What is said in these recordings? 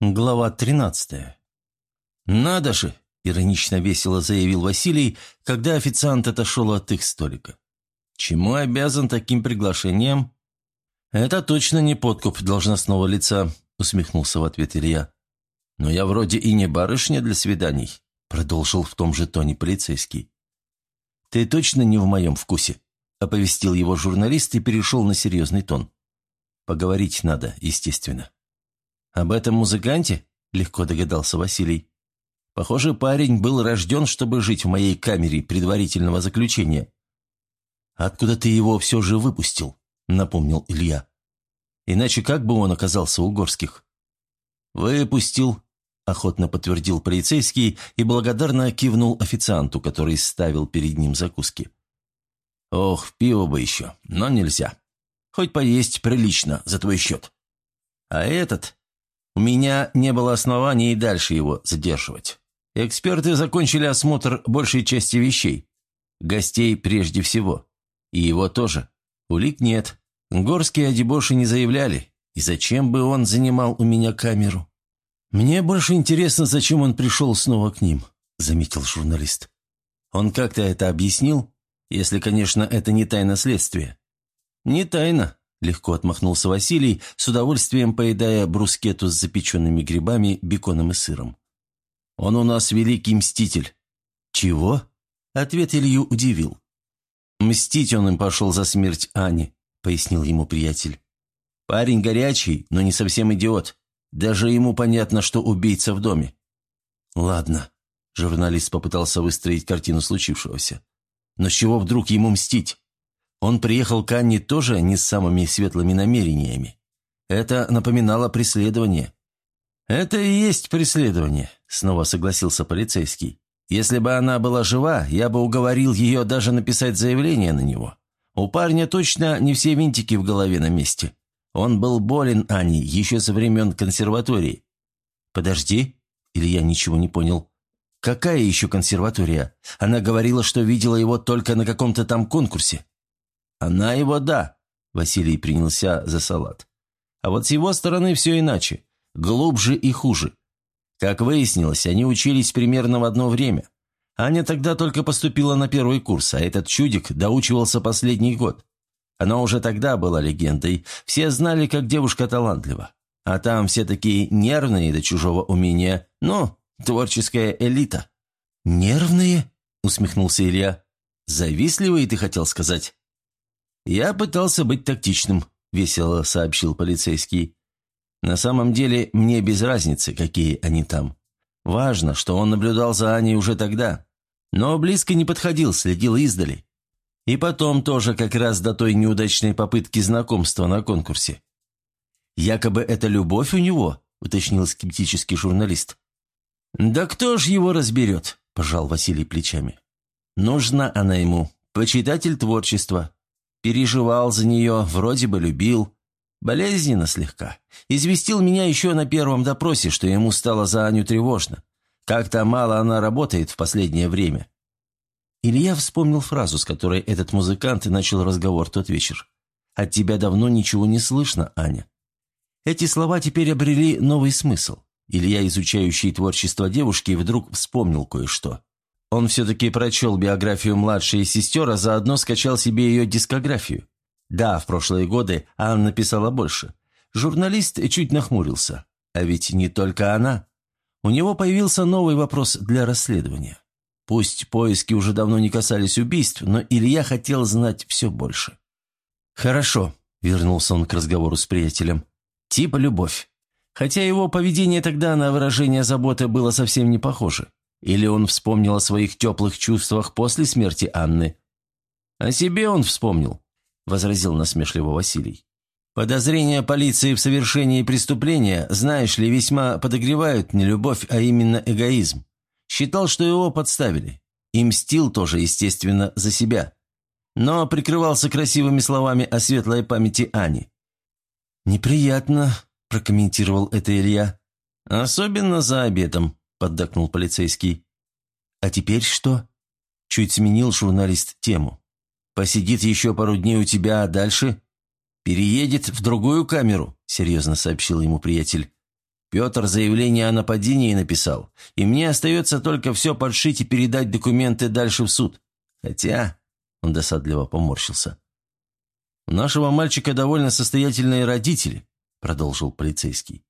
Глава 13. «Надо же!» – иронично весело заявил Василий, когда официант отошел от их столика. «Чему обязан таким приглашением?» «Это точно не подкуп должностного лица», – усмехнулся в ответ Илья. «Но я вроде и не барышня для свиданий», – продолжил в том же тоне полицейский. «Ты точно не в моем вкусе?» – оповестил его журналист и перешел на серьезный тон. «Поговорить надо, естественно». «Об этом музыканте?» – легко догадался Василий. «Похоже, парень был рожден, чтобы жить в моей камере предварительного заключения». «Откуда ты его все же выпустил?» – напомнил Илья. «Иначе как бы он оказался у Горских?» «Выпустил», – охотно подтвердил полицейский и благодарно кивнул официанту, который ставил перед ним закуски. «Ох, пиво бы еще, но нельзя. Хоть поесть прилично за твой счет. А этот у меня не было оснований и дальше его задерживать. Эксперты закончили осмотр большей части вещей. Гостей прежде всего. И его тоже. Улик нет. Горские одебоши не заявляли. И зачем бы он занимал у меня камеру? «Мне больше интересно, зачем он пришел снова к ним», — заметил журналист. «Он как-то это объяснил? Если, конечно, это не тайна следствия». «Не тайна. – легко отмахнулся Василий, с удовольствием поедая брускету с запеченными грибами, беконом и сыром. «Он у нас великий мститель». «Чего?» – ответ Илью удивил. «Мстить он им пошел за смерть Ани», – пояснил ему приятель. «Парень горячий, но не совсем идиот. Даже ему понятно, что убийца в доме». «Ладно», – журналист попытался выстроить картину случившегося. «Но с чего вдруг ему мстить?» Он приехал к Анне тоже не с самыми светлыми намерениями. Это напоминало преследование. «Это и есть преследование», — снова согласился полицейский. «Если бы она была жива, я бы уговорил ее даже написать заявление на него. У парня точно не все винтики в голове на месте. Он был болен Ани еще со времен консерватории». «Подожди», — Илья ничего не понял. «Какая еще консерватория? Она говорила, что видела его только на каком-то там конкурсе». Она его да. Василий принялся за салат. А вот с его стороны все иначе. Глубже и хуже. Как выяснилось, они учились примерно в одно время. Аня тогда только поступила на первый курс, а этот чудик доучивался последний год. Она уже тогда была легендой. Все знали, как девушка талантлива. А там все такие нервные до чужого умения. Ну, творческая элита. «Нервные?» – усмехнулся Илья. «Завистливые, ты хотел сказать?» «Я пытался быть тактичным», — весело сообщил полицейский. «На самом деле мне без разницы, какие они там. Важно, что он наблюдал за Аней уже тогда, но близко не подходил, следил издали. И потом тоже как раз до той неудачной попытки знакомства на конкурсе. «Якобы это любовь у него?» – уточнил скептический журналист. «Да кто ж его разберет?» – пожал Василий плечами. «Нужна она ему, почитатель творчества, Переживал за нее, вроде бы любил. Болезненно слегка. Известил меня еще на первом допросе, что ему стало за Аню тревожно. Как-то мало она работает в последнее время. Илья вспомнил фразу, с которой этот музыкант и начал разговор тот вечер. «От тебя давно ничего не слышно, Аня». Эти слова теперь обрели новый смысл. Илья, изучающий творчество девушки, вдруг вспомнил кое-что. Он все-таки прочел биографию младшей сестер, а заодно скачал себе ее дискографию. Да, в прошлые годы Анна писала больше. Журналист чуть нахмурился. А ведь не только она. У него появился новый вопрос для расследования. Пусть поиски уже давно не касались убийств, но Илья хотел знать все больше. «Хорошо», — вернулся он к разговору с приятелем. «Типа любовь. Хотя его поведение тогда на выражение заботы было совсем не похоже. Или он вспомнил о своих теплых чувствах после смерти Анны? «О себе он вспомнил», – возразил насмешливо Василий. «Подозрения полиции в совершении преступления, знаешь ли, весьма подогревают не любовь, а именно эгоизм. Считал, что его подставили. И мстил тоже, естественно, за себя. Но прикрывался красивыми словами о светлой памяти Ани». «Неприятно», – прокомментировал это Илья. «Особенно за обедом», – поддакнул полицейский. «А теперь что?» Чуть сменил журналист тему. «Посидит еще пару дней у тебя, а дальше?» «Переедет в другую камеру», – серьезно сообщил ему приятель. Петр заявление о нападении написал, и мне остается только все подшить и передать документы дальше в суд. Хотя...» — он досадливо поморщился. «У нашего мальчика довольно состоятельные родители», — продолжил полицейский.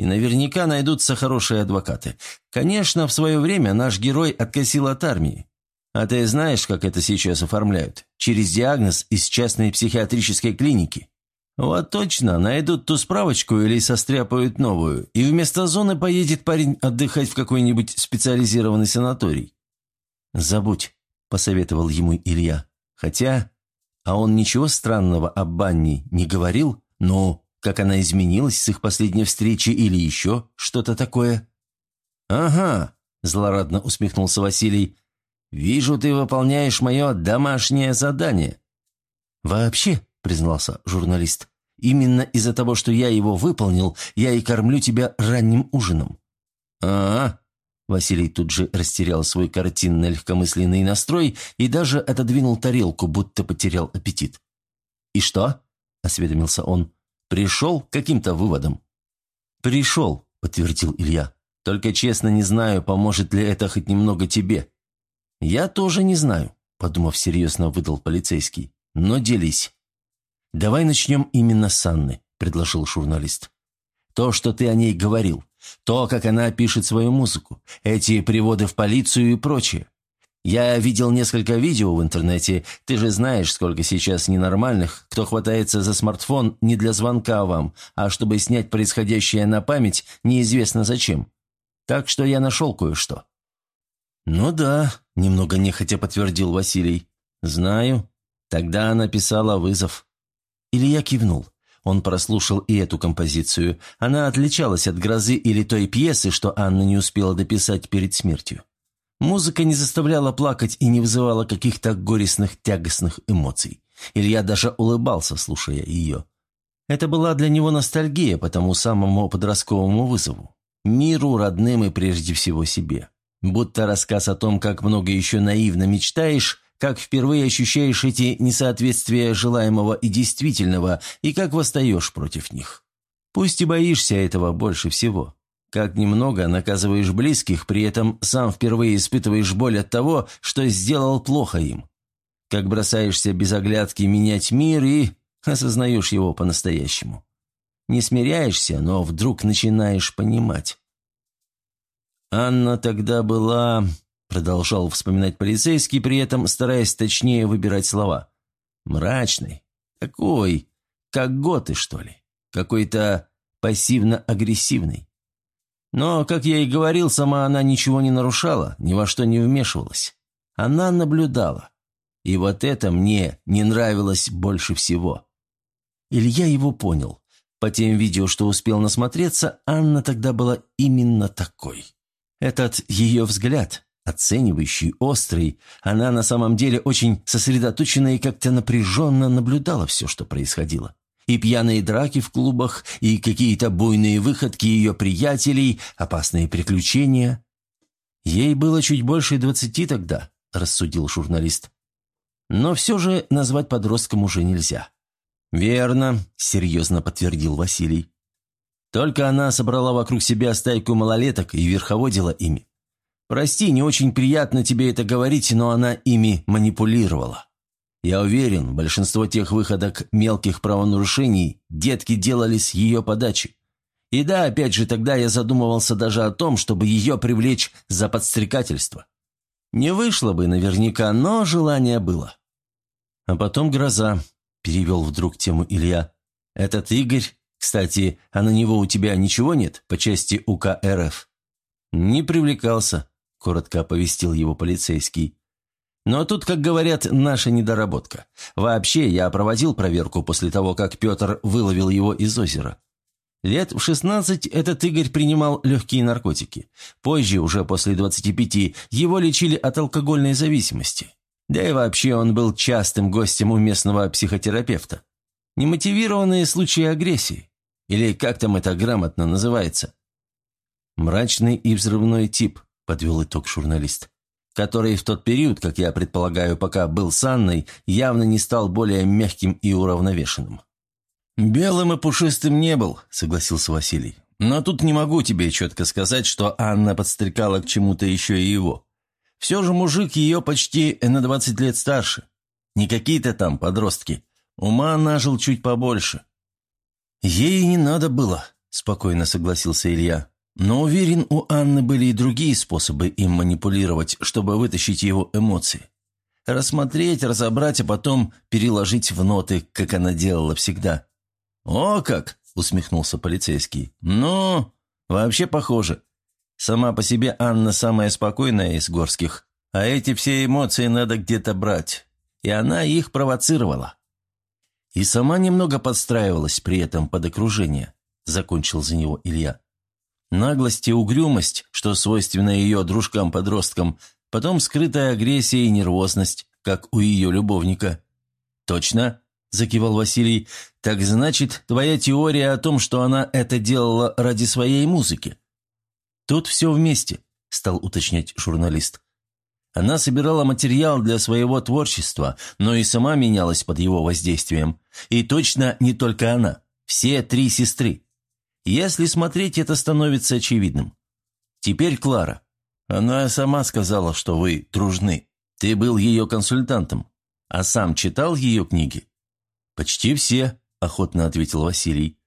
«И наверняка найдутся хорошие адвокаты. Конечно, в свое время наш герой откосил от армии. А ты знаешь, как это сейчас оформляют? Через диагноз из частной психиатрической клиники. Вот точно, найдут ту справочку или состряпают новую, и вместо зоны поедет парень отдыхать в какой-нибудь специализированный санаторий. «Забудь», — посоветовал ему Илья. «Хотя...» А он ничего странного об Банни не говорил? Ну, как она изменилась с их последней встречи или еще что-то такое? «Ага», — злорадно усмехнулся Василий, «Вижу, ты выполняешь мое домашнее задание». «Вообще», — признался журналист, «именно из-за того, что я его выполнил, я и кормлю тебя ранним ужином». «А-а», Василий тут же растерял свой картинно-легкомысленный настрой и даже отодвинул тарелку, будто потерял аппетит. «И что?» – осведомился он. «Пришел к каким-то выводам». «Пришел», – подтвердил Илья. «Только честно не знаю, поможет ли это хоть немного тебе». «Я тоже не знаю», – подумав серьезно, выдал полицейский. «Но делись». «Давай начнем именно с Анны», – предложил журналист. «То, что ты о ней говорил, то, как она пишет свою музыку, эти приводы в полицию и прочее. Я видел несколько видео в интернете, ты же знаешь, сколько сейчас ненормальных, кто хватается за смартфон не для звонка вам, а чтобы снять происходящее на память неизвестно зачем. Так что я нашел кое-что». «Ну да», — немного нехотя подтвердил Василий. «Знаю. Тогда она писала вызов». Илья кивнул. Он прослушал и эту композицию. Она отличалась от «Грозы» или той пьесы, что Анна не успела дописать перед смертью. Музыка не заставляла плакать и не вызывала каких-то горестных, тягостных эмоций. Илья даже улыбался, слушая ее. Это была для него ностальгия по тому самому подростковому вызову. Миру, родным и прежде всего себе. Будто рассказ о том, как много еще наивно мечтаешь, как впервые ощущаешь эти несоответствия желаемого и действительного, и как восстаешь против них. Пусть и боишься этого больше всего. Как немного наказываешь близких, при этом сам впервые испытываешь боль от того, что сделал плохо им. Как бросаешься без оглядки менять мир и осознаешь его по-настоящему. Не смиряешься, но вдруг начинаешь понимать. Анна тогда была, продолжал вспоминать полицейский, при этом стараясь точнее выбирать слова. Мрачный. Такой, как готы, что ли. Какой-то пассивно-агрессивный. Но, как я и говорил, сама она ничего не нарушала, ни во что не вмешивалась. Она наблюдала. И вот это мне не нравилось больше всего. Илья его понял. По тем видео, что успел насмотреться, Анна тогда была именно такой. Этот ее взгляд, оценивающий, острый, она на самом деле очень сосредоточенно и как-то напряженно наблюдала все, что происходило. И пьяные драки в клубах, и какие-то буйные выходки ее приятелей, опасные приключения. Ей было чуть больше двадцати тогда, рассудил журналист. Но все же назвать подростком уже нельзя. «Верно», — серьезно подтвердил Василий. Только она собрала вокруг себя стайку малолеток и верховодила ими. Прости, не очень приятно тебе это говорить, но она ими манипулировала. Я уверен, большинство тех выходок мелких правонарушений детки делали с ее подачи. И да, опять же, тогда я задумывался даже о том, чтобы ее привлечь за подстрекательство. Не вышло бы наверняка, но желание было. А потом гроза, перевел вдруг тему Илья. Этот Игорь кстати, а на него у тебя ничего нет по части УК РФ?» «Не привлекался», – коротко оповестил его полицейский. «Но тут, как говорят, наша недоработка. Вообще, я проводил проверку после того, как Петр выловил его из озера. Лет в 16 этот Игорь принимал легкие наркотики. Позже, уже после 25, его лечили от алкогольной зависимости. Да и вообще он был частым гостем у местного психотерапевта. Немотивированные случаи агрессии. Или как там это грамотно называется?» «Мрачный и взрывной тип», – подвел итог журналист, «который в тот период, как я предполагаю, пока был с Анной, явно не стал более мягким и уравновешенным». «Белым и пушистым не был», – согласился Василий. Но тут не могу тебе четко сказать, что Анна подстрекала к чему-то еще и его. Все же мужик ее почти на 20 лет старше. Не какие-то там подростки. Ума нажил чуть побольше. Ей не надо было, спокойно согласился Илья. Но уверен, у Анны были и другие способы им манипулировать, чтобы вытащить его эмоции. Рассмотреть, разобрать, а потом переложить в ноты, как она делала всегда. «О как!» – усмехнулся полицейский. «Ну, вообще похоже. Сама по себе Анна самая спокойная из горских, а эти все эмоции надо где-то брать. И она их провоцировала. И сама немного подстраивалась при этом под окружение», – закончил за него Илья. Наглость и угрюмость, что свойственно ее дружкам-подросткам, потом скрытая агрессия и нервозность, как у ее любовника. «Точно?» – закивал Василий. «Так значит, твоя теория о том, что она это делала ради своей музыки?» «Тут все вместе», – стал уточнять журналист. Она собирала материал для своего творчества, но и сама менялась под его воздействием. И точно не только она. Все три сестры. Если смотреть, это становится очевидным. Теперь Клара. Она сама сказала, что вы дружны. Ты был ее консультантом. А сам читал ее книги? Почти все, охотно ответил Василий.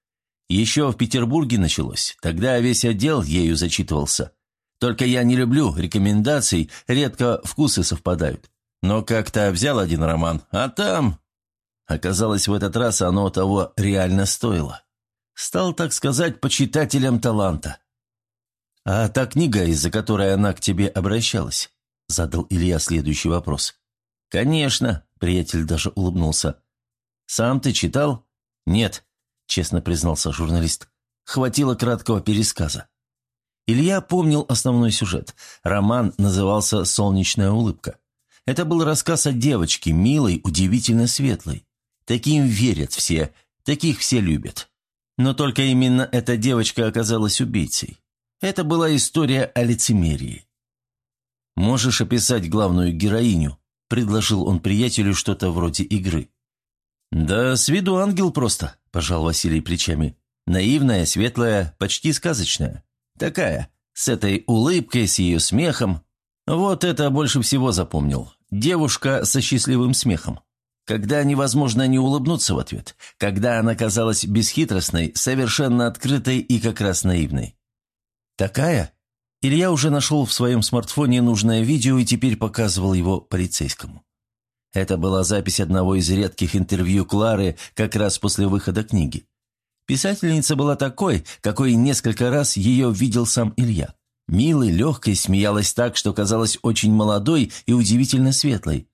Еще в Петербурге началось. Тогда весь отдел ею зачитывался. Только я не люблю рекомендаций, редко вкусы совпадают. Но как-то взял один роман, а там... Оказалось, в этот раз оно того реально стоило. Стал, так сказать, почитателем таланта. «А та книга, из-за которой она к тебе обращалась?» – задал Илья следующий вопрос. «Конечно», – приятель даже улыбнулся. «Сам ты читал?» «Нет», – честно признался журналист. «Хватило краткого пересказа». Илья помнил основной сюжет. Роман назывался «Солнечная улыбка». Это был рассказ о девочке, милой, удивительно светлой. Таким верят все, таких все любят. Но только именно эта девочка оказалась убийцей. Это была история о лицемерии. «Можешь описать главную героиню?» – предложил он приятелю что-то вроде игры. «Да с виду ангел просто», – пожал Василий плечами. «Наивная, светлая, почти сказочная. Такая, с этой улыбкой, с ее смехом. Вот это больше всего запомнил. Девушка со счастливым смехом. Когда невозможно не улыбнуться в ответ, когда она казалась бесхитростной, совершенно открытой и как раз наивной. Такая? Илья уже нашел в своем смартфоне нужное видео и теперь показывал его полицейскому. Это была запись одного из редких интервью Клары как раз после выхода книги. Писательница была такой, какой несколько раз ее видел сам Илья. Милой, легкой, смеялась так, что казалась очень молодой и удивительно светлой.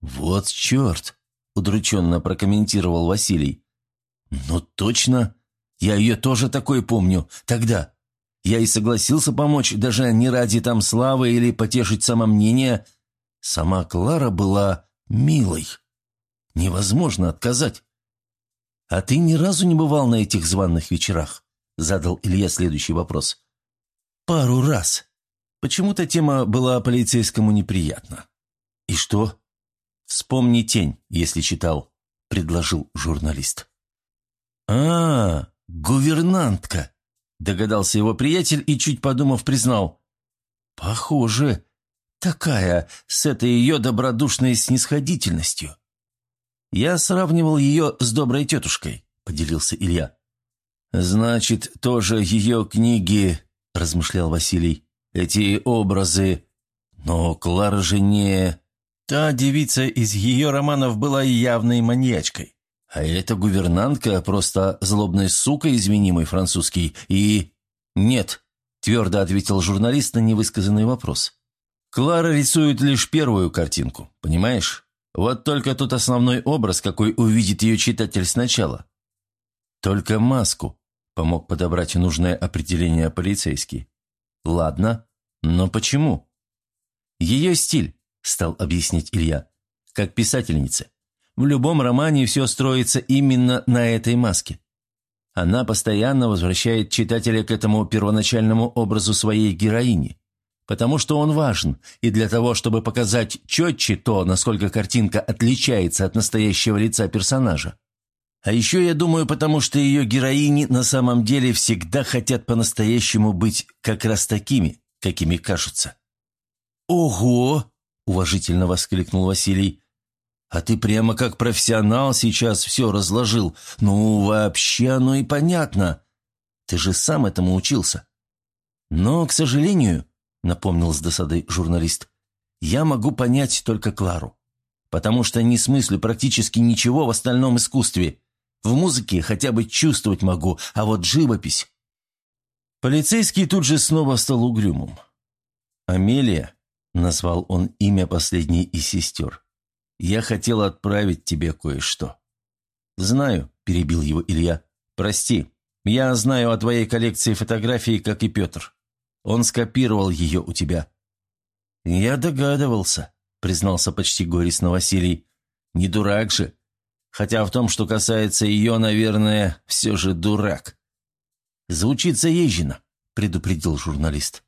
«Вот черт!» – удрученно прокомментировал Василий. «Ну точно! Я ее тоже такой помню. Тогда. Я и согласился помочь, даже не ради там славы или потешить самомнение. Сама Клара была милой. Невозможно отказать». «А ты ни разу не бывал на этих званных вечерах?» – задал Илья следующий вопрос. «Пару раз. Почему-то тема была полицейскому неприятна». «И что?» «Вспомни тень, если читал», – предложил журналист. «А, гувернантка», – догадался его приятель и, чуть подумав, признал. «Похоже, такая, с этой ее добродушной снисходительностью». «Я сравнивал ее с доброй тетушкой», – поделился Илья. «Значит, тоже ее книги», – размышлял Василий, – «эти образы. Но Клара же не...» Та девица из ее романов была явной маньячкой. А эта гувернантка просто злобная сука, извини мой французский, и... Нет, твердо ответил журналист на невысказанный вопрос. Клара рисует лишь первую картинку, понимаешь? Вот только тут основной образ, какой увидит ее читатель сначала. Только маску, помог подобрать нужное определение полицейский. Ладно, но почему? Ее стиль стал объяснять Илья. «Как писательница. В любом романе все строится именно на этой маске. Она постоянно возвращает читателя к этому первоначальному образу своей героини, потому что он важен, и для того, чтобы показать четче то, насколько картинка отличается от настоящего лица персонажа. А еще я думаю, потому что ее героини на самом деле всегда хотят по-настоящему быть как раз такими, какими кажутся». «Ого!» – уважительно воскликнул Василий. «А ты прямо как профессионал сейчас все разложил. Ну, вообще оно и понятно. Ты же сам этому учился». «Но, к сожалению», – напомнил с досадой журналист, – «я могу понять только Клару, потому что не смыслю практически ничего в остальном искусстве. В музыке хотя бы чувствовать могу, а вот живопись...» Полицейский тут же снова стал угрюмым. «Амелия», — назвал он имя последней из сестер, — «я хотел отправить тебе кое-что». «Знаю», — перебил его Илья, — «прости, я знаю о твоей коллекции фотографий, как и Петр. Он скопировал ее у тебя». «Я догадывался», — признался почти горестно Василий. «Не дурак же. Хотя в том, что касается ее, наверное, все же дурак». «Звучит заезженно», — предупредил журналист.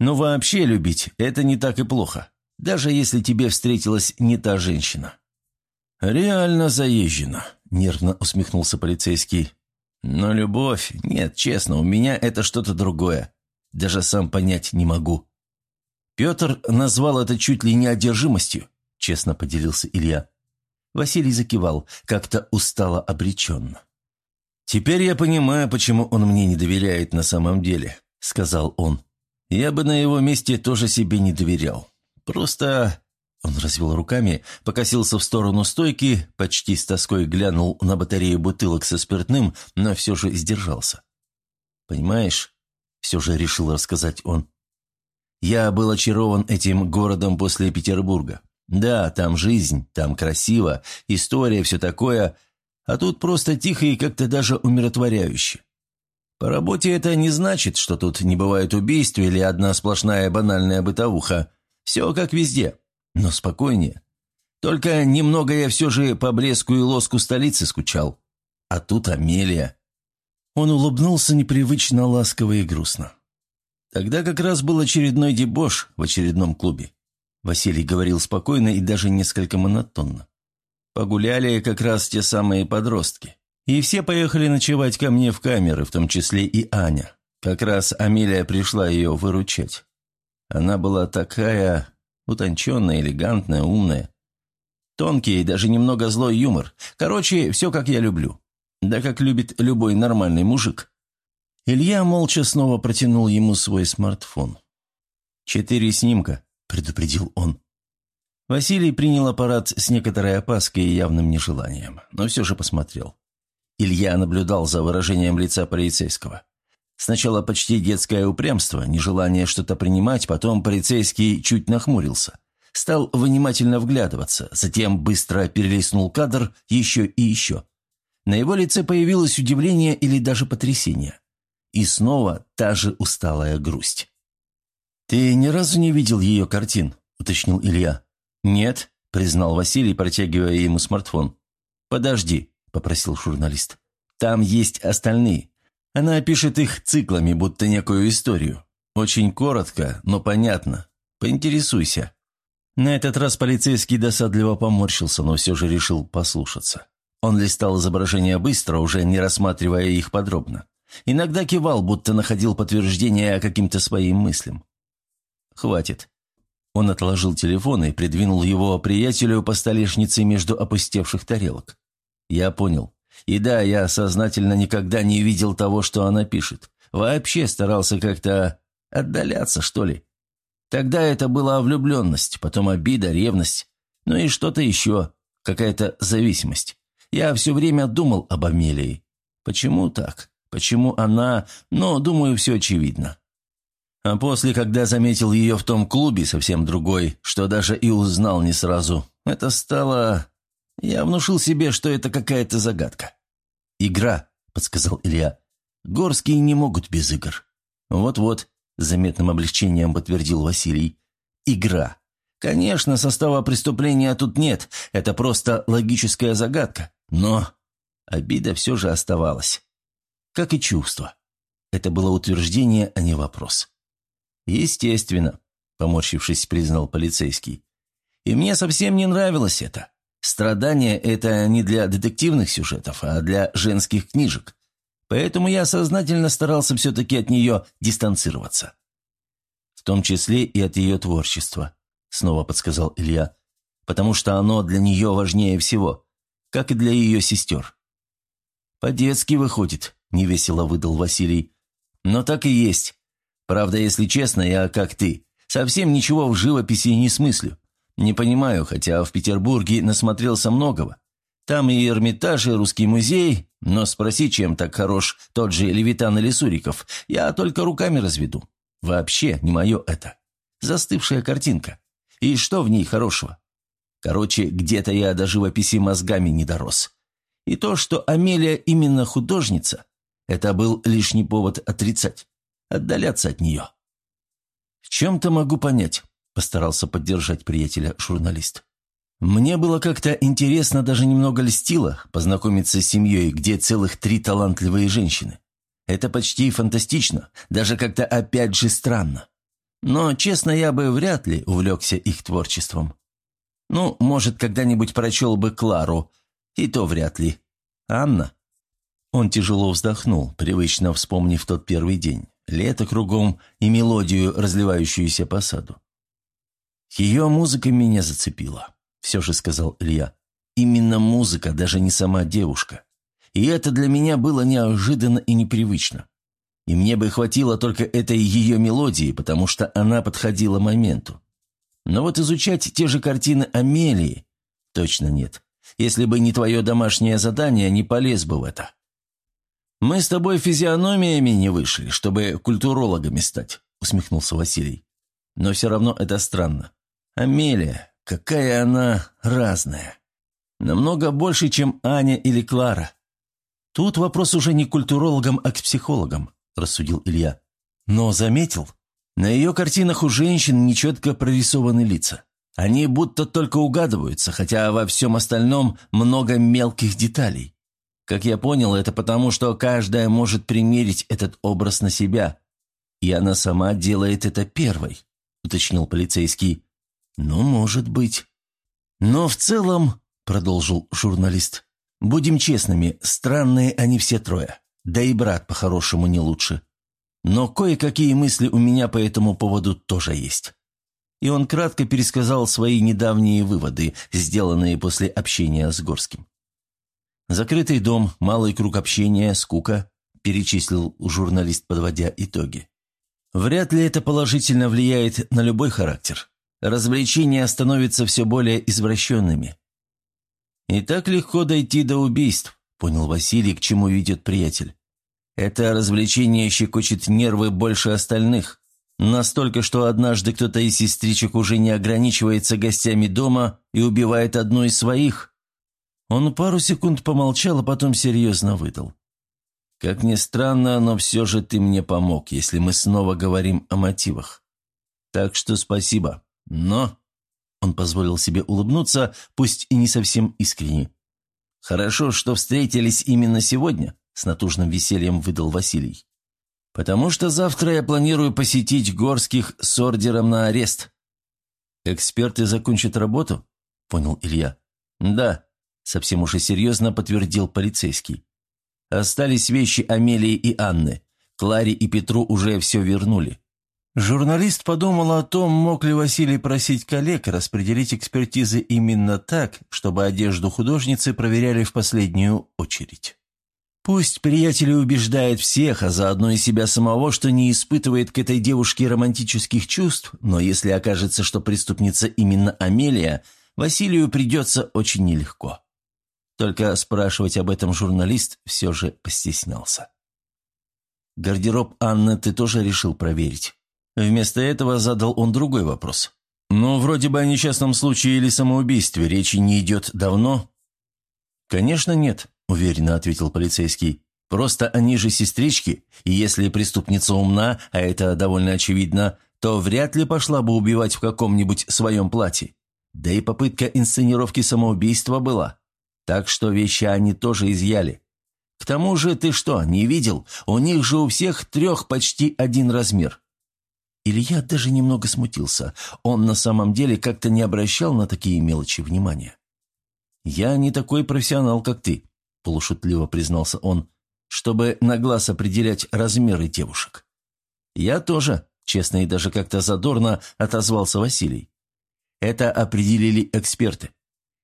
«Но вообще любить — это не так и плохо, даже если тебе встретилась не та женщина». «Реально заезжено», — нервно усмехнулся полицейский. «Но любовь... Нет, честно, у меня это что-то другое. Даже сам понять не могу». Петр назвал это чуть ли не одержимостью, честно поделился Илья. Василий закивал, как-то устало обреченно. «Теперь я понимаю, почему он мне не доверяет на самом деле», — сказал он. «Я бы на его месте тоже себе не доверял. Просто...» Он развел руками, покосился в сторону стойки, почти с тоской глянул на батарею бутылок со спиртным, но все же сдержался. «Понимаешь?» — все же решил рассказать он. «Я был очарован этим городом после Петербурга. Да, там жизнь, там красиво, история, все такое, а тут просто тихо и как-то даже умиротворяюще. По работе это не значит, что тут не бывает убийств или одна сплошная банальная бытовуха. Все как везде, но спокойнее. Только немного я все же по блеску и лоску столицы скучал. А тут Амелия. Он улыбнулся непривычно ласково и грустно. Тогда как раз был очередной дебош в очередном клубе. Василий говорил спокойно и даже несколько монотонно. Погуляли как раз те самые подростки. И все поехали ночевать ко мне в камеры, в том числе и Аня. Как раз Амелия пришла ее выручать. Она была такая утонченная, элегантная, умная. Тонкий даже немного злой юмор. Короче, все как я люблю. Да как любит любой нормальный мужик. Илья молча снова протянул ему свой смартфон. «Четыре снимка», предупредил он. Василий принял аппарат с некоторой опаской и явным нежеланием, но все же посмотрел. Илья наблюдал за выражением лица полицейского. Сначала почти детское упрямство, нежелание что-то принимать, потом полицейский чуть нахмурился. Стал внимательно вглядываться, затем быстро перелистнул кадр еще и еще. На его лице появилось удивление или даже потрясение. И снова та же усталая грусть. «Ты ни разу не видел ее картин?» – уточнил Илья. «Нет», – признал Василий, протягивая ему смартфон. «Подожди», – попросил журналист. «Там есть остальные. Она пишет их циклами, будто некую историю. Очень коротко, но понятно. Поинтересуйся». На этот раз полицейский досадливо поморщился, но все же решил послушаться. Он листал изображения быстро, уже не рассматривая их подробно. Иногда кивал, будто находил подтверждение каким-то своим мыслям. «Хватит». Он отложил телефон и придвинул его приятелю по столешнице между опустевших тарелок. «Я понял. И да, я сознательно никогда не видел того, что она пишет. Вообще старался как-то отдаляться, что ли. Тогда это была влюбленность, потом обида, ревность, ну и что-то еще, какая-то зависимость. Я все время думал об Амелии. Почему так? Почему она? Но, думаю, все очевидно. А после, когда заметил ее в том клубе, совсем другой, что даже и узнал не сразу, это стало... Я внушил себе, что это какая-то загадка. «Игра», — подсказал Илья. «Горские не могут без игр». «Вот-вот», — заметным облегчением подтвердил Василий. «Игра. Конечно, состава преступления тут нет, это просто логическая загадка, но обида все же оставалась. Как и чувство. Это было утверждение, а не вопрос. «Естественно», — поморщившись, признал полицейский. «И мне совсем не нравилось это. Страдания – это не для детективных сюжетов, а для женских книжек. Поэтому я сознательно старался все-таки от нее дистанцироваться. В том числе и от ее творчества, снова подсказал Илья, потому что оно для нее важнее всего, как и для ее сестер. «По-детски выходит», – невесело выдал Василий. «Но так и есть. Правда, если честно, я, как ты, совсем ничего в живописи не смыслю. Не понимаю, хотя в Петербурге насмотрелся многого. Там и Эрмитаж, и Русский музей, но спроси, чем так хорош тот же Левитан или Суриков, я только руками разведу. Вообще не мое это. Застывшая картинка. И что в ней хорошего? Короче, где-то я до живописи мозгами не дорос. И то, что Амелия именно художница, это был лишний повод отрицать, отдаляться от нее. Чем-то могу понять. – постарался поддержать приятеля журналист. «Мне было как-то интересно, даже немного льстило, познакомиться с семьей, где целых три талантливые женщины. Это почти фантастично, даже как-то опять же странно. Но, честно, я бы вряд ли увлекся их творчеством. Ну, может, когда-нибудь прочел бы Клару, и то вряд ли. Анна?» Он тяжело вздохнул, привычно вспомнив тот первый день, лето кругом и мелодию, разливающуюся по саду. «Ее музыка меня зацепила», — все же сказал Илья. «Именно музыка, даже не сама девушка. И это для меня было неожиданно и непривычно. И мне бы хватило только этой ее мелодии, потому что она подходила моменту. Но вот изучать те же картины Амелии точно нет. Если бы не твое домашнее задание, не полез бы в это. Мы с тобой физиономиями не вышли, чтобы культурологами стать», — усмехнулся Василий. «Но все равно это странно. Амелия, какая она разная. Намного больше, чем Аня или Клара. Тут вопрос уже не к культурологам, а к психологам, рассудил Илья. Но заметил, на ее картинах у женщин нечетко прорисованы лица. Они будто только угадываются, хотя во всем остальном много мелких деталей. Как я понял, это потому, что каждая может примерить этот образ на себя. И она сама делает это первой, уточнил полицейский. «Ну, может быть». «Но в целом», — продолжил журналист, — «будем честными, странные они все трое. Да и брат по-хорошему не лучше. Но кое-какие мысли у меня по этому поводу тоже есть». И он кратко пересказал свои недавние выводы, сделанные после общения с Горским. «Закрытый дом, малый круг общения, скука», – перечислил журналист, подводя итоги. «Вряд ли это положительно влияет на любой характер развлечения становятся все более извращенными. «И так легко дойти до убийств», — понял Василий, к чему ведет приятель. «Это развлечение щекочет нервы больше остальных. Настолько, что однажды кто-то из сестричек уже не ограничивается гостями дома и убивает одну из своих». Он пару секунд помолчал, а потом серьезно выдал. «Как ни странно, но все же ты мне помог, если мы снова говорим о мотивах. Так что спасибо». Но...» Он позволил себе улыбнуться, пусть и не совсем искренне. «Хорошо, что встретились именно сегодня», — с натужным весельем выдал Василий. «Потому что завтра я планирую посетить Горских с ордером на арест». «Эксперты закончат работу?» — понял Илья. «Да», — совсем уже серьезно подтвердил полицейский. «Остались вещи Амелии и Анны. Кларе и Петру уже все вернули. Журналист подумал о том, мог ли Василий просить коллег распределить экспертизы именно так, чтобы одежду художницы проверяли в последнюю очередь. Пусть приятель убеждает всех, а заодно и себя самого, что не испытывает к этой девушке романтических чувств, но если окажется, что преступница именно Амелия, Василию придется очень нелегко. Только спрашивать об этом журналист все же постеснялся. «Гардероб Анны ты тоже решил проверить?» Вместо этого задал он другой вопрос. «Ну, вроде бы о несчастном случае или самоубийстве речи не идет давно?» «Конечно нет», – уверенно ответил полицейский. «Просто они же сестрички, и если преступница умна, а это довольно очевидно, то вряд ли пошла бы убивать в каком-нибудь своем платье. Да и попытка инсценировки самоубийства была. Так что вещи они тоже изъяли. К тому же ты что, не видел? У них же у всех трех почти один размер. Илья даже немного смутился. Он на самом деле как-то не обращал на такие мелочи внимания. «Я не такой профессионал, как ты», – полушутливо признался он, «чтобы на глаз определять размеры девушек». «Я тоже», – честно и даже как-то задорно отозвался Василий. «Это определили эксперты.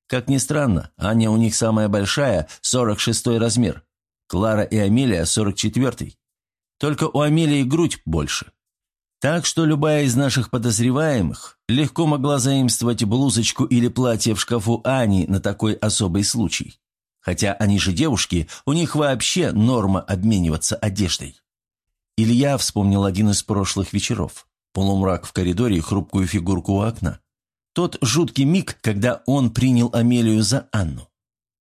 Как ни странно, Аня у них самая большая, 46-й размер. Клара и Амелия – 44-й. Только у Амелии грудь больше. Так что любая из наших подозреваемых легко могла заимствовать блузочку или платье в шкафу Ани на такой особый случай. Хотя они же девушки, у них вообще норма обмениваться одеждой. Илья вспомнил один из прошлых вечеров. Полумрак в коридоре и хрупкую фигурку у окна. Тот жуткий миг, когда он принял Амелию за Анну.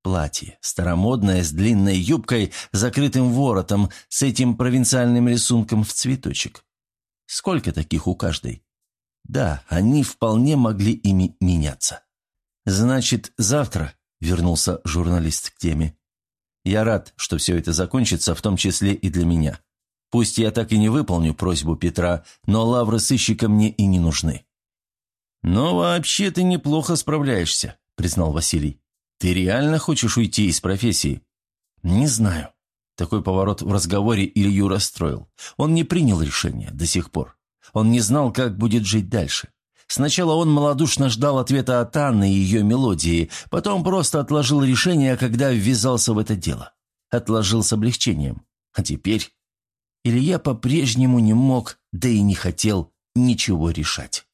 Платье, старомодное, с длинной юбкой, закрытым воротом, с этим провинциальным рисунком в цветочек. Сколько таких у каждой? Да, они вполне могли ими меняться. «Значит, завтра», — вернулся журналист к теме. «Я рад, что все это закончится, в том числе и для меня. Пусть я так и не выполню просьбу Петра, но лавры сыщика мне и не нужны». «Но вообще ты неплохо справляешься», — признал Василий. «Ты реально хочешь уйти из профессии?» «Не знаю. Такой поворот в разговоре Илью расстроил. Он не принял решения до сих пор. Он не знал, как будет жить дальше. Сначала он малодушно ждал ответа от Анны и ее мелодии, потом просто отложил решение, когда ввязался в это дело. Отложил с облегчением. А теперь... Илья по-прежнему не мог, да и не хотел ничего решать.